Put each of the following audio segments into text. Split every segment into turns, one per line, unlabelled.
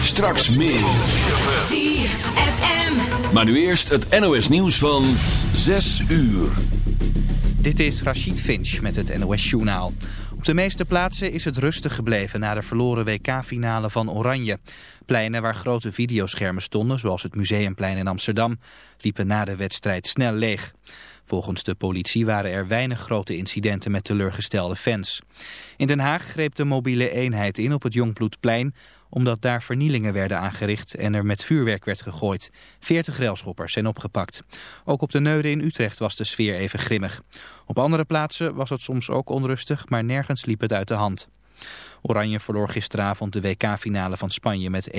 Straks meer. Maar nu eerst het NOS nieuws van 6 uur.
Dit is Rachid Finch met het NOS Journaal. Op de meeste plaatsen is het rustig gebleven na de verloren WK-finale van Oranje. Pleinen waar grote videoschermen stonden, zoals het Museumplein in Amsterdam, liepen na de wedstrijd snel leeg. Volgens de politie waren er weinig grote incidenten met teleurgestelde fans. In Den Haag greep de mobiele eenheid in op het Jongbloedplein omdat daar vernielingen werden aangericht en er met vuurwerk werd gegooid. Veertig railschoppers zijn opgepakt. Ook op de Neude in Utrecht was de sfeer even grimmig. Op andere plaatsen was het soms ook onrustig, maar nergens liep het uit de hand. Oranje verloor gisteravond de WK-finale van Spanje met 1-0.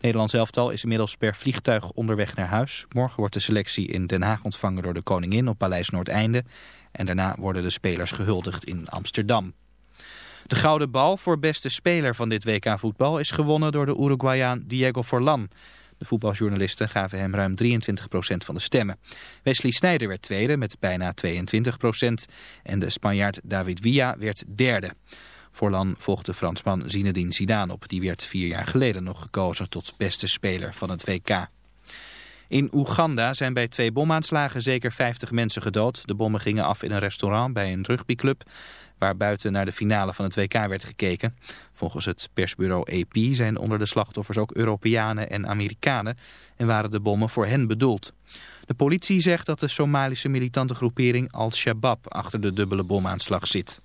Nederlands elftal is inmiddels per vliegtuig onderweg naar huis. Morgen wordt de selectie in Den Haag ontvangen door de koningin op Paleis Noordeinde. En daarna worden de spelers gehuldigd in Amsterdam. De gouden bal voor beste speler van dit WK voetbal is gewonnen door de Uruguayaan Diego Forlan. De voetbaljournalisten gaven hem ruim 23% van de stemmen. Wesley Sneijder werd tweede met bijna 22% en de Spanjaard David Villa werd derde. Forlan volgde Fransman Zinedine Zidane op. Die werd vier jaar geleden nog gekozen tot beste speler van het WK. In Oeganda zijn bij twee bomaanslagen zeker 50 mensen gedood. De bommen gingen af in een restaurant bij een rugbyclub waar buiten naar de finale van het WK werd gekeken. Volgens het persbureau AP zijn onder de slachtoffers ook Europeanen en Amerikanen en waren de bommen voor hen bedoeld. De politie zegt dat de Somalische militante groepering Al-Shabaab achter de dubbele bomaanslag zit.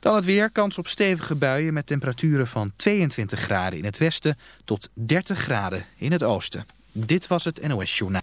Dan het weer, kans op stevige buien met temperaturen van 22 graden in het westen tot 30 graden in het oosten. Dit was het NOS Journaal.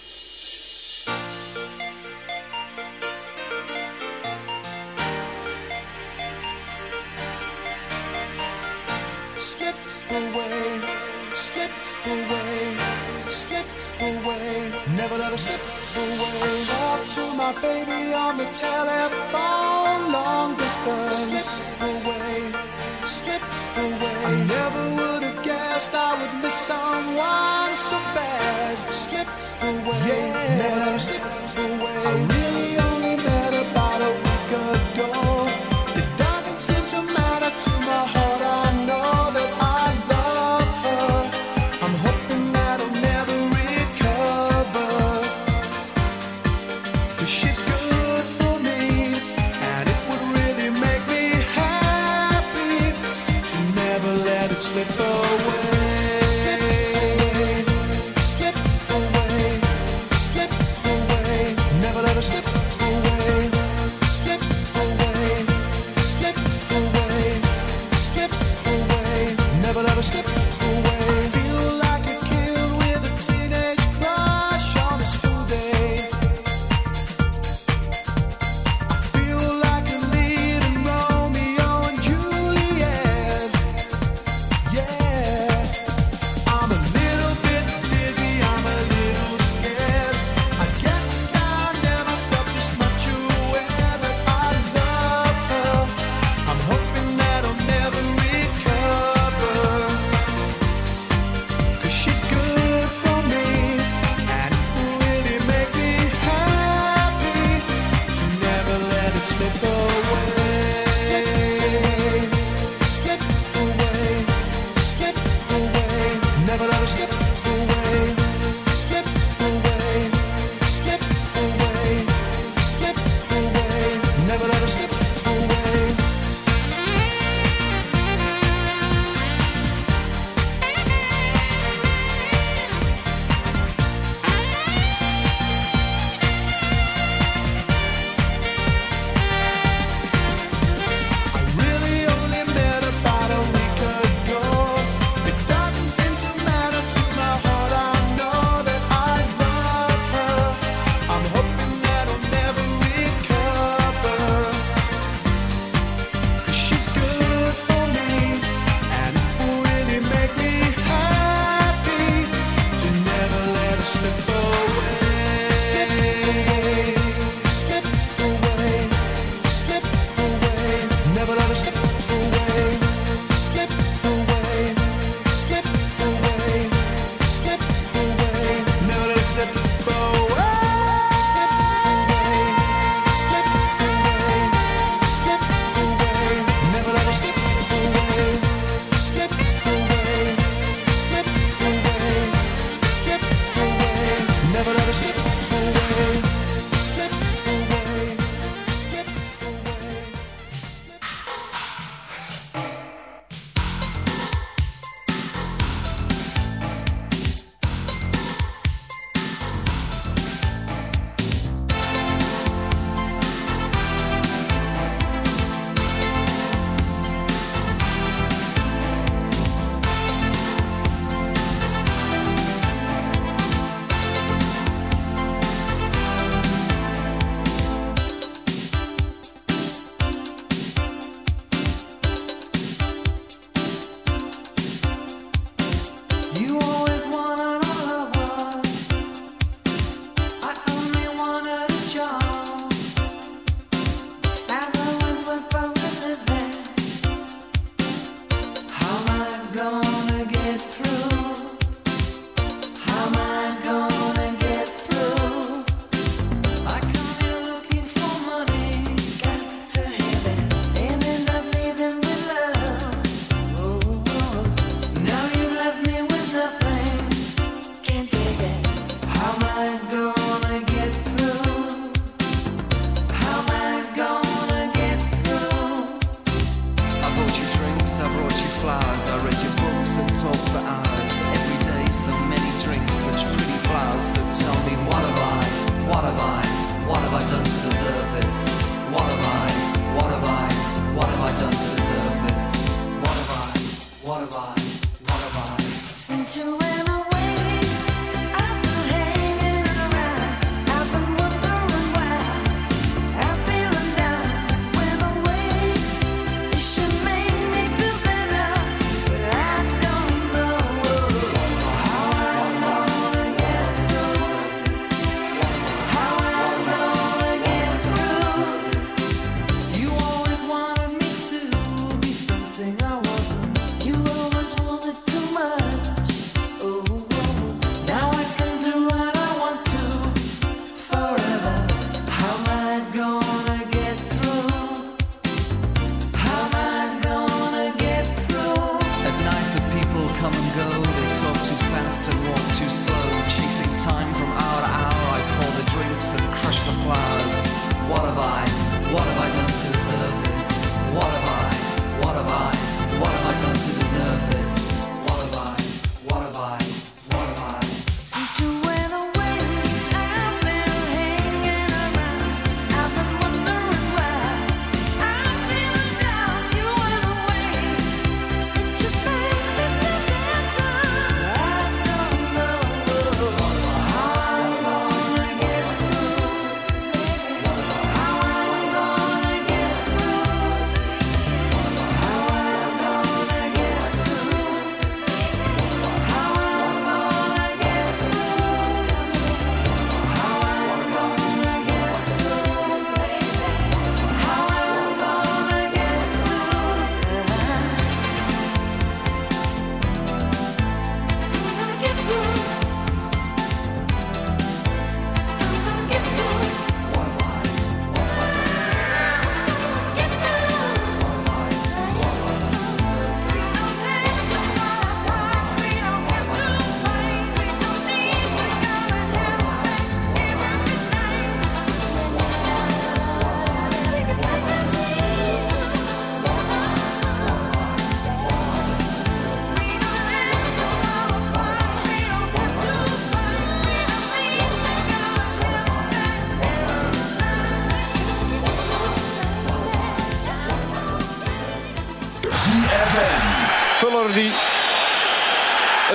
Slip away, slip away. I never would have guessed I would miss someone so bad. Slip away, yeah. never slip away.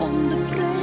on the frame.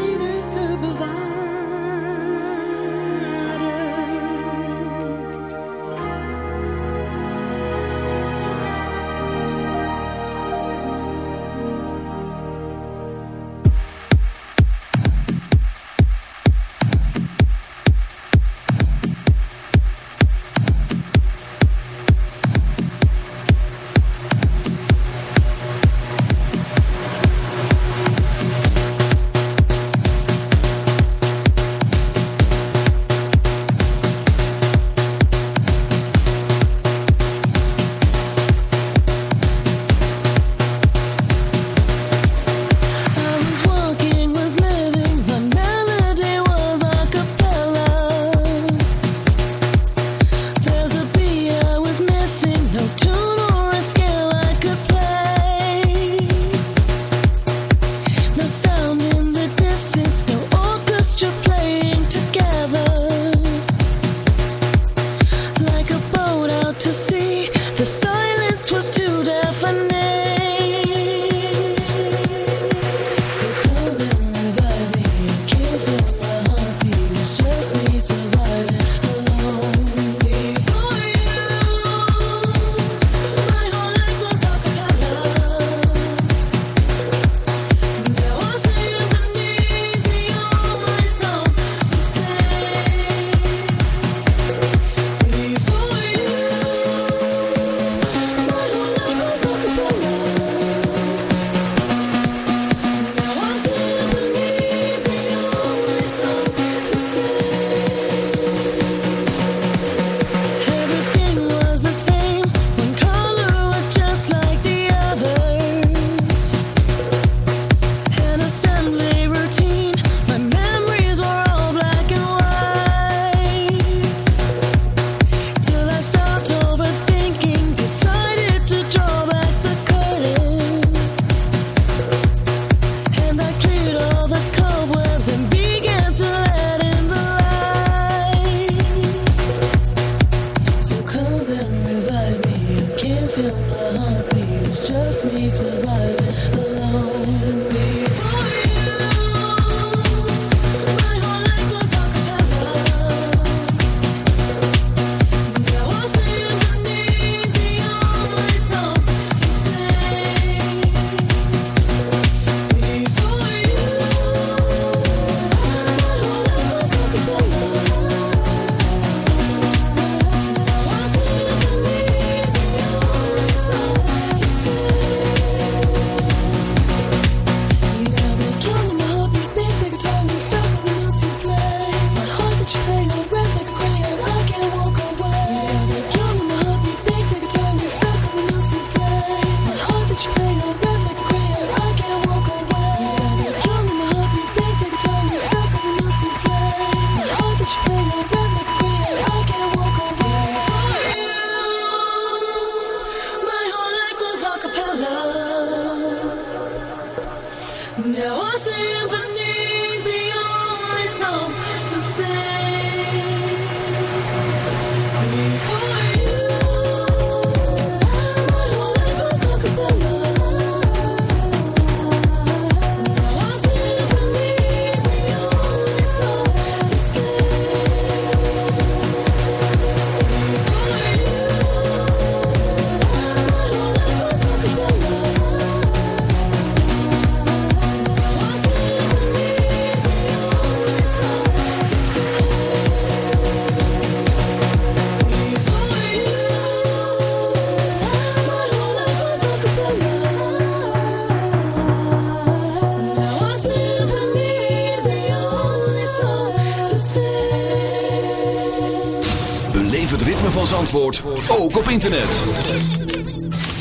Ook op internet.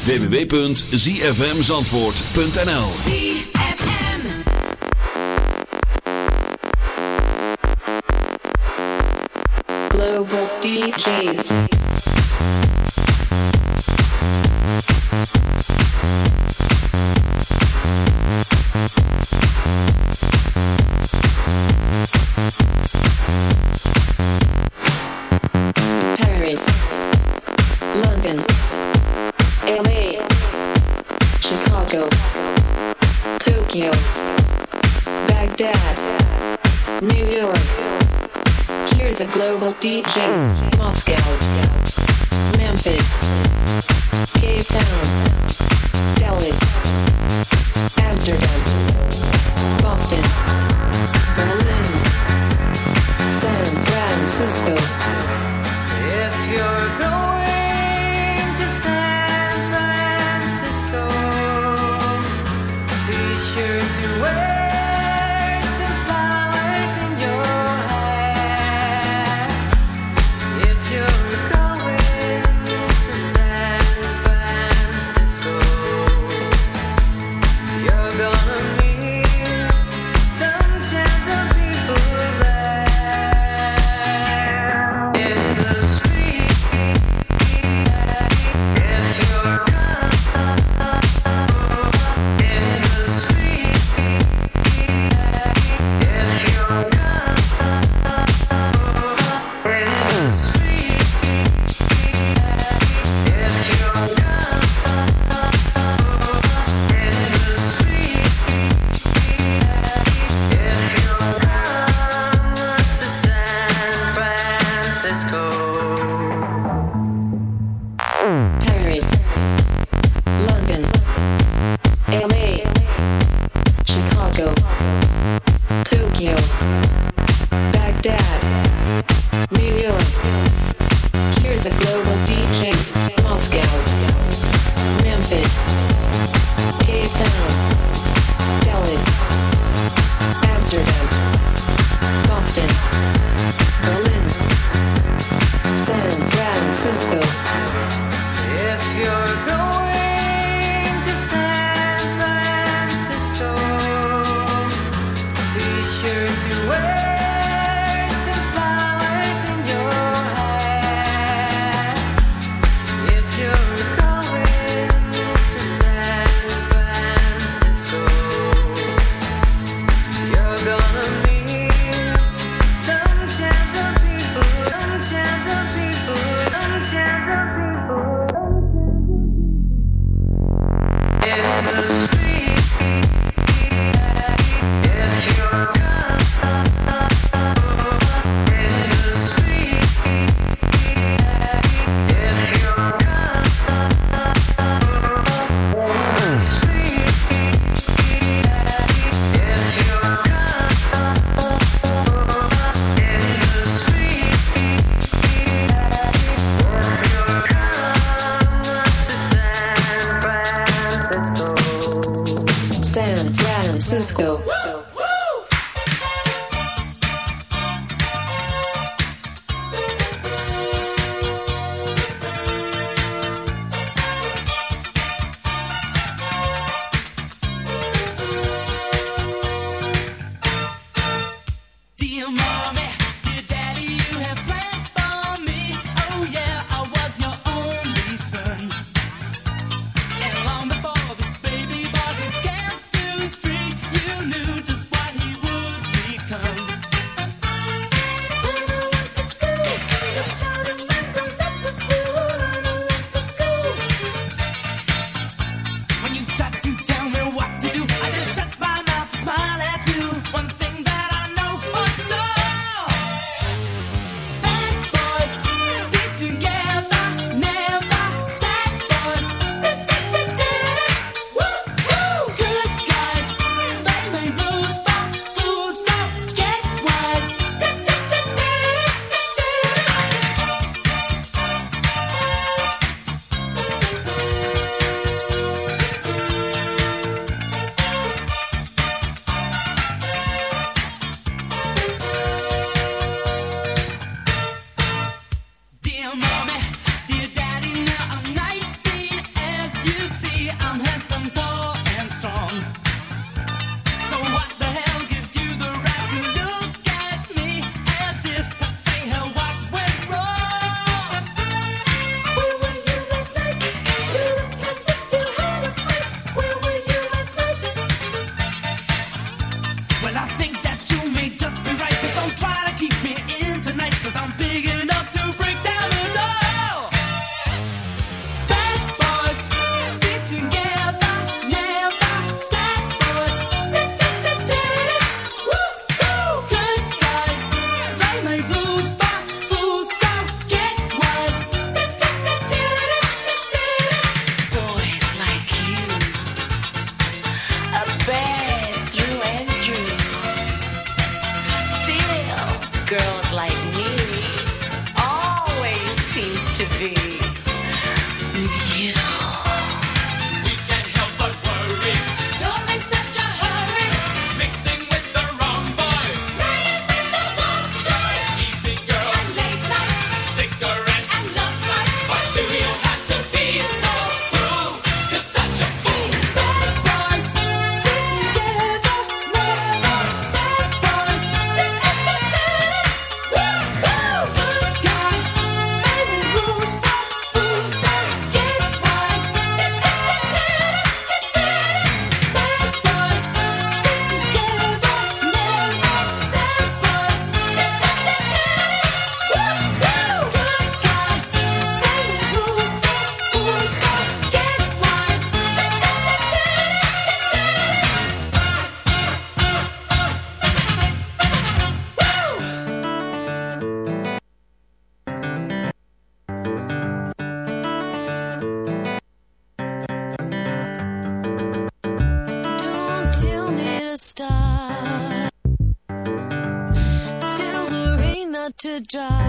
www.zfmzandvoort.nl
ZFM Global DJs
drive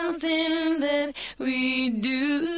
something that we do.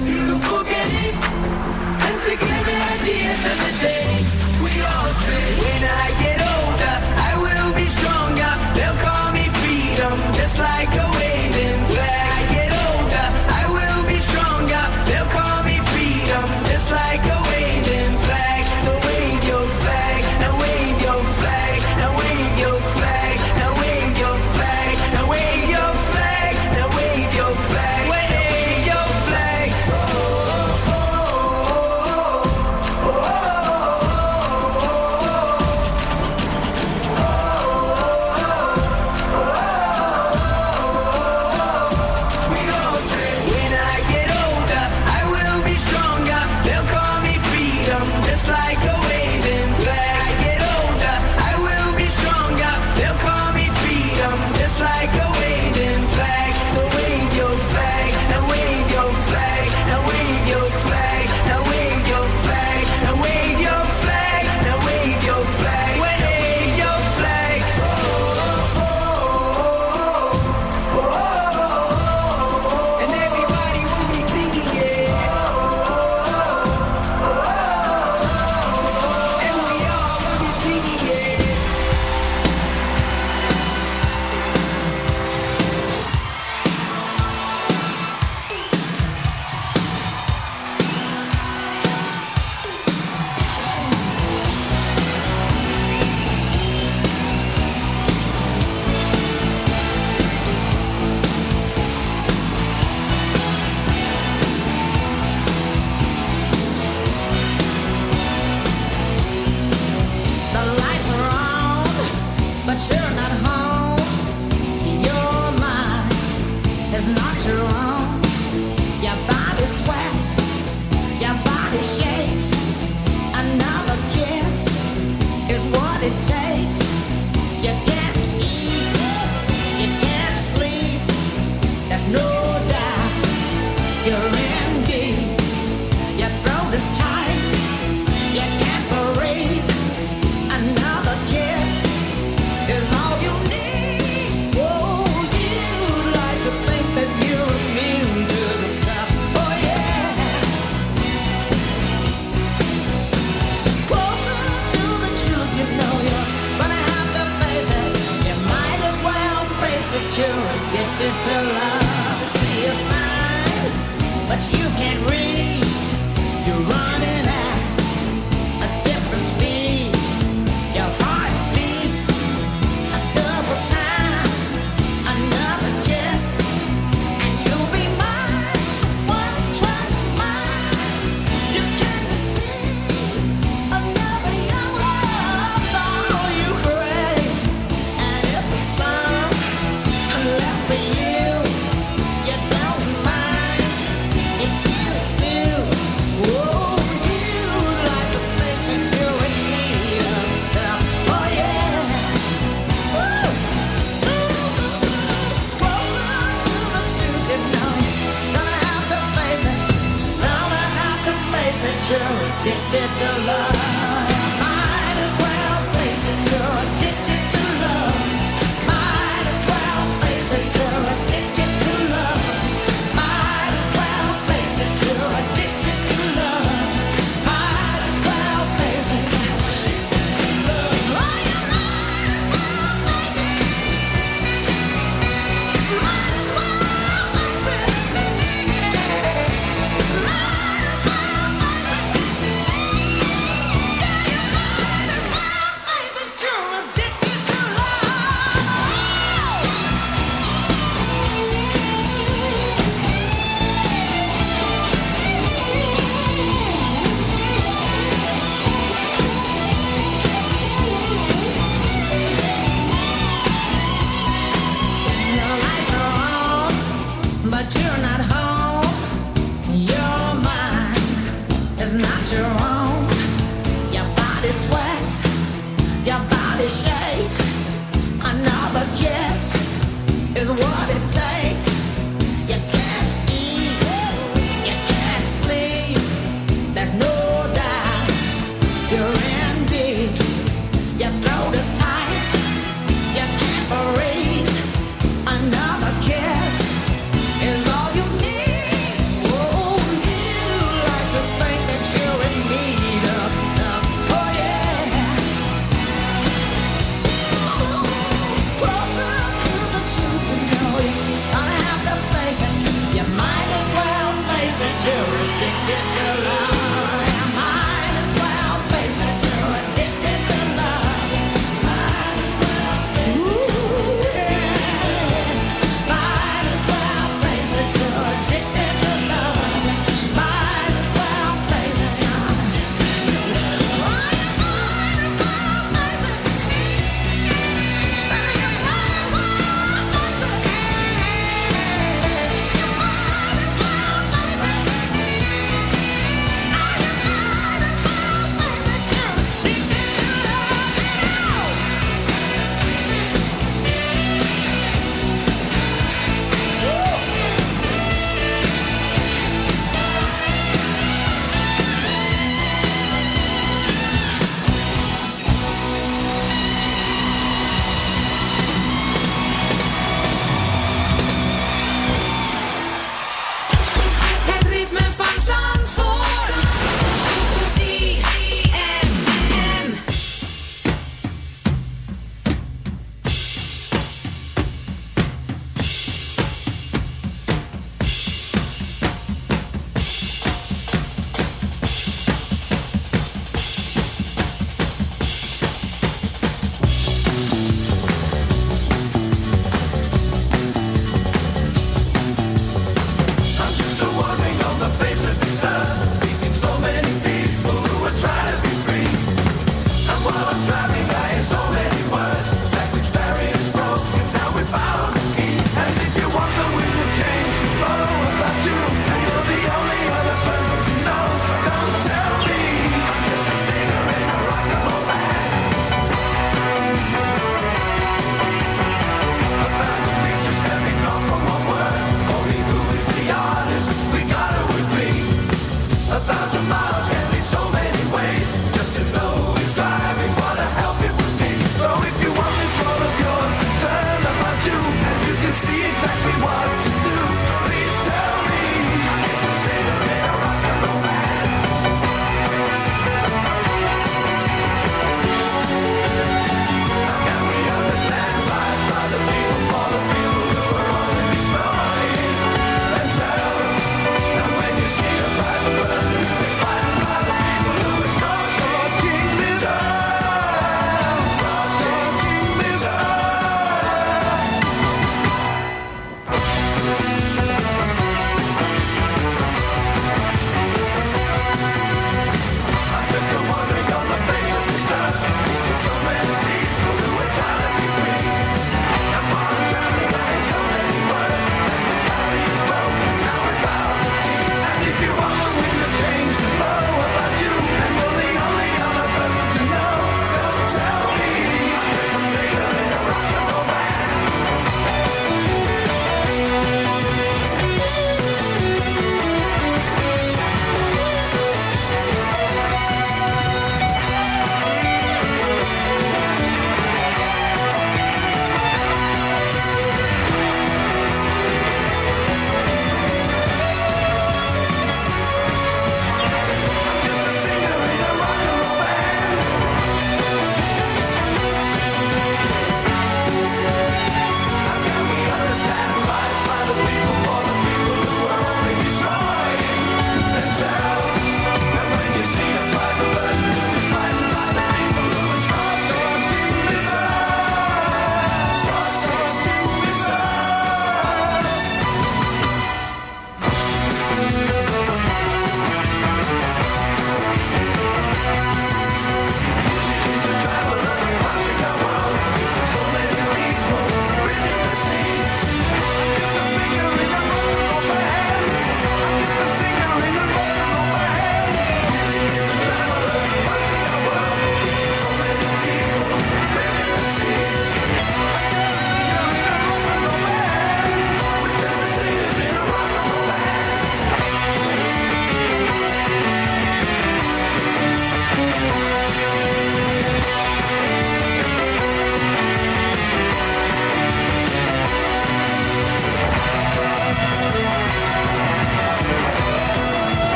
beautiful game. And together at the end of the day, we all say, when I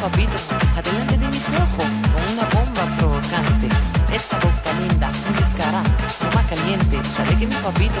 papito, adelante de mis ojos, con una bomba provocante. Esa boca linda, un descarada, más caliente, sabe que mi papito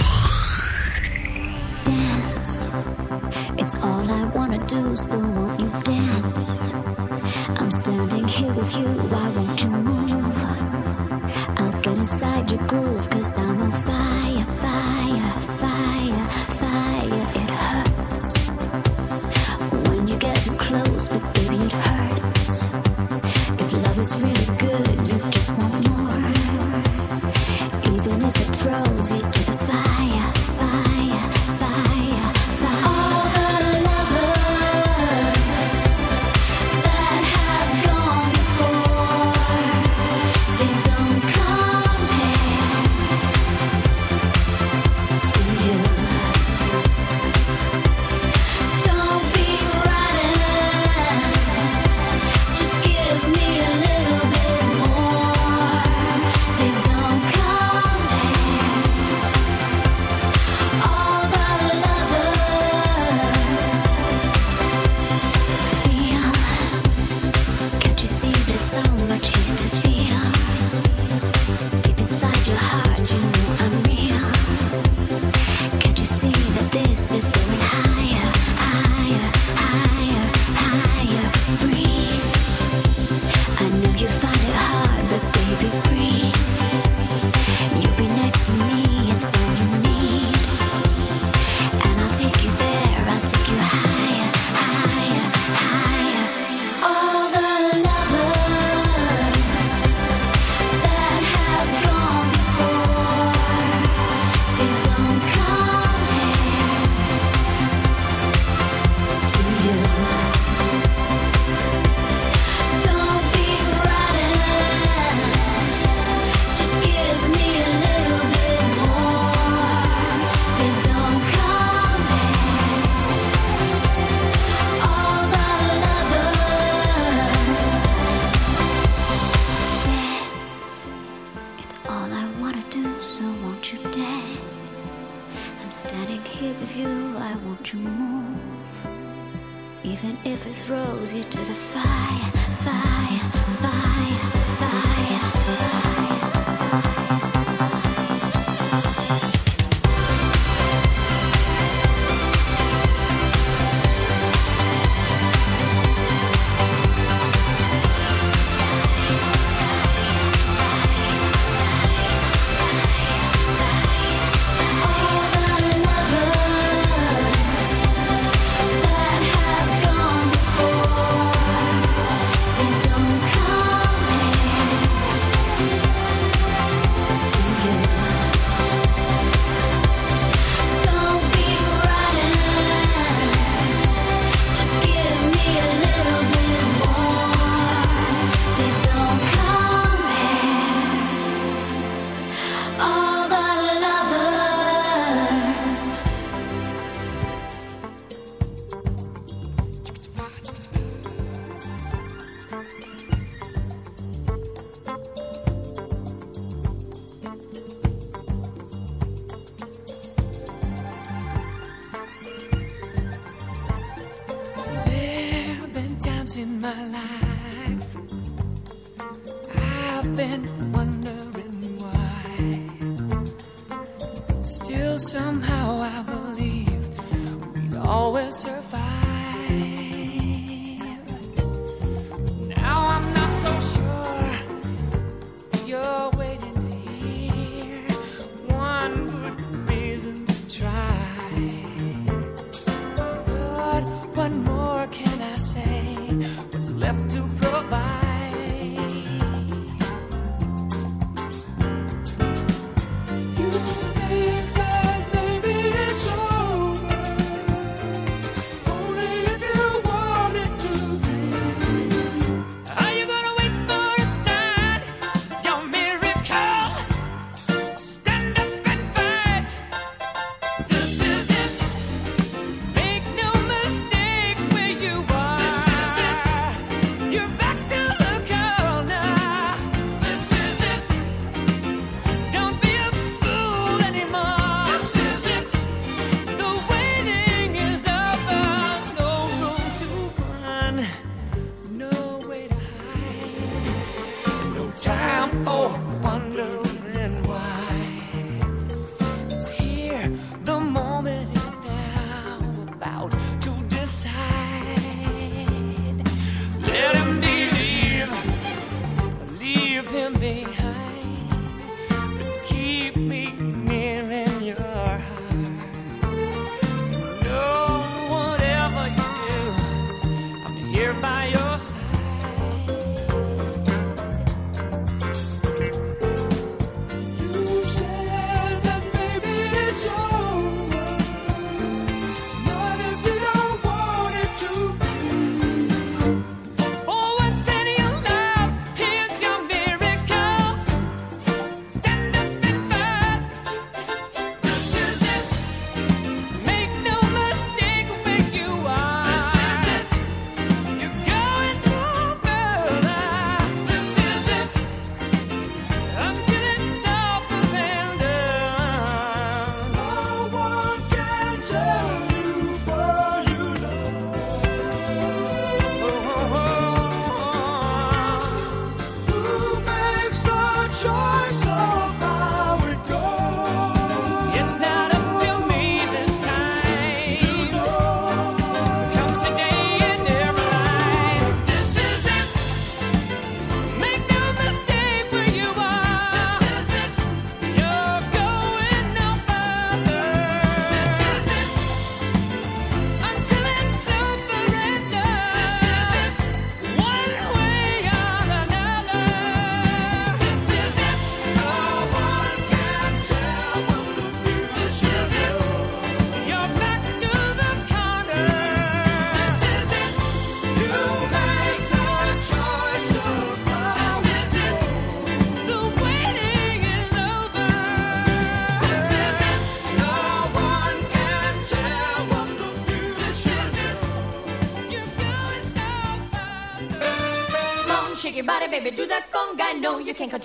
Standing here with you, I want you move. Even if it throws you to the fire, fire, fire.